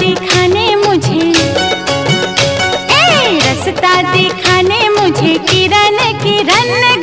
दिखाने मुझे। ए रास्ता दिखाने मुझे किरण किरण